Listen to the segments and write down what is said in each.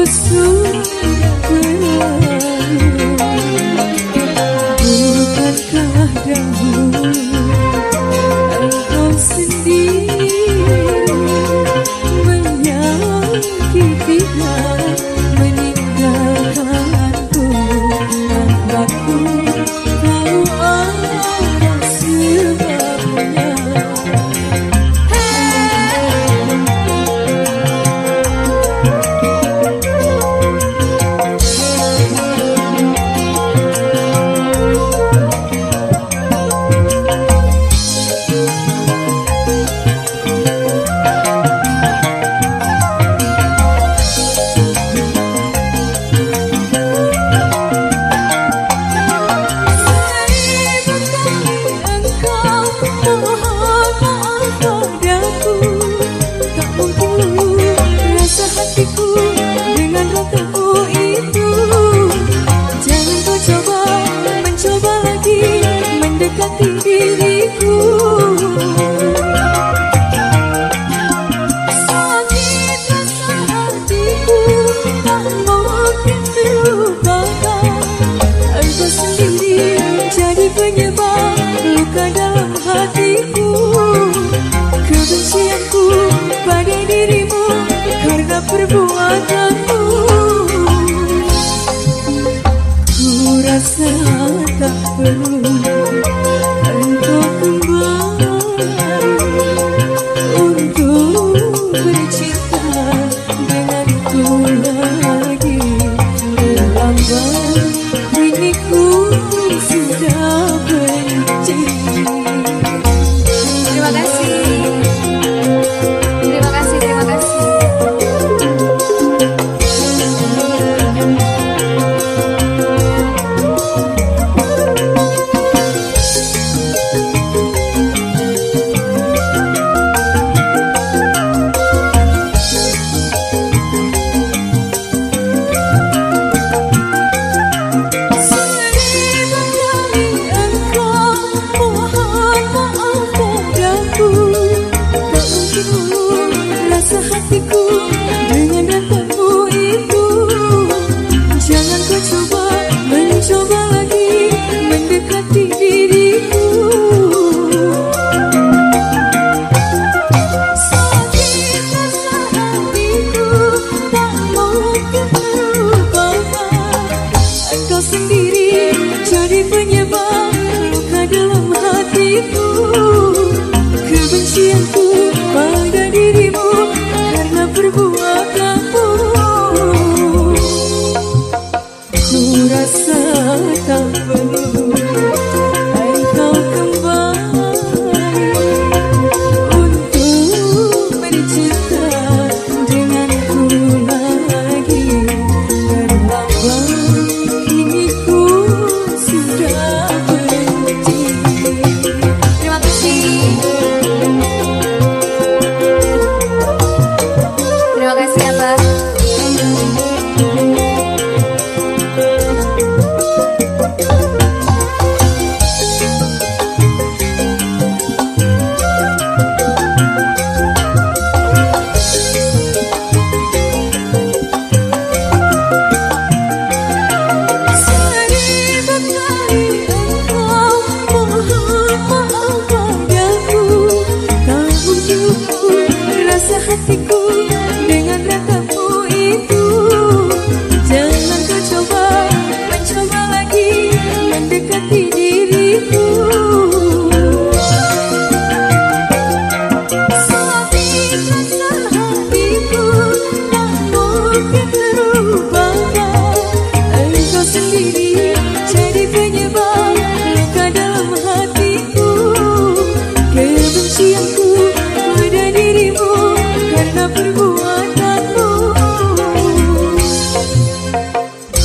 who's perbuatanmu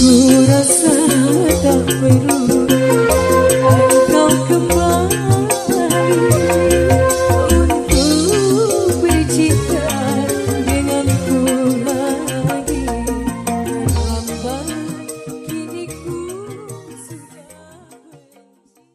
Ku rasa tak perlu